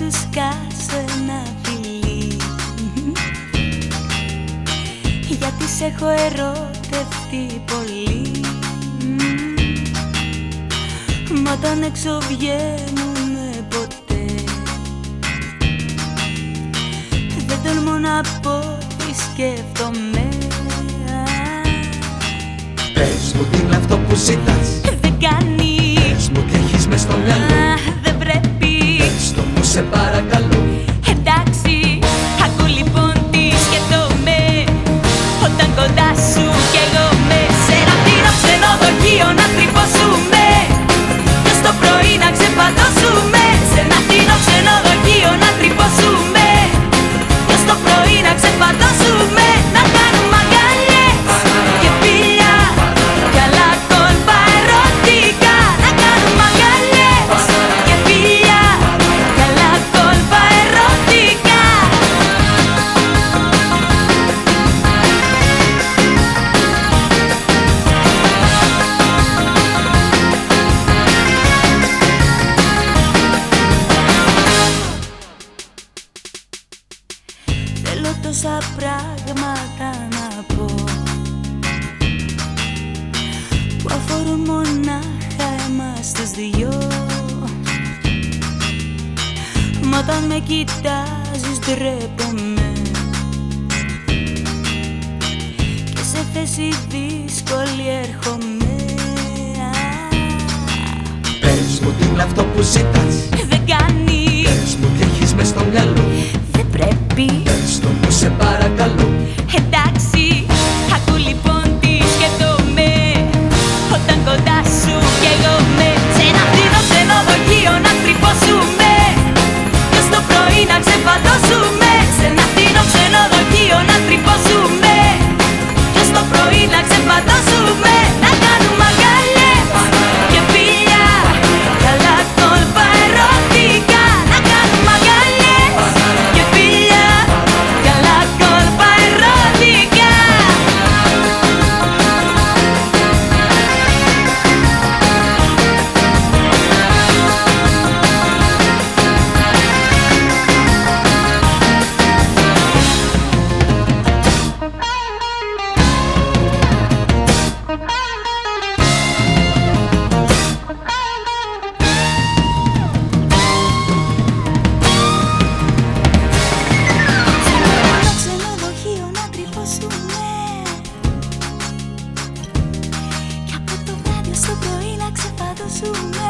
σου σκάσω ένα φιλί Γιατί σε έχω ερωτευτεί πολύ. Μα όταν έξω βγαίνουμε ποτέ. Δεν τολμώ να πω τι σκέφτομαι. Πες μου τι είναι αυτό που ζητάς. Δεν κάνει. Πες μου τι έχεις μες στο μυαλό σε παρακαλώ τόσα πράγματα να πω. Που αφορούν μονάχα εμάς τους δυο. Μα όταν με κοιτάζεις ντρέπομαι. Και σε θέση δύσκολη έρχομαι. Πες μου τι είναι αυτό που ζητάς. Δεν κάνεις, Πες μου τι έχεις μες στο μυαλό το βράδυ στο πρωί να ξεπατώσουμε